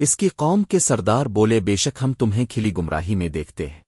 اس کی قوم کے سردار بولے، بے شک ہم تمہیں کھلی گمراہی میں دیکھتے ہیں۔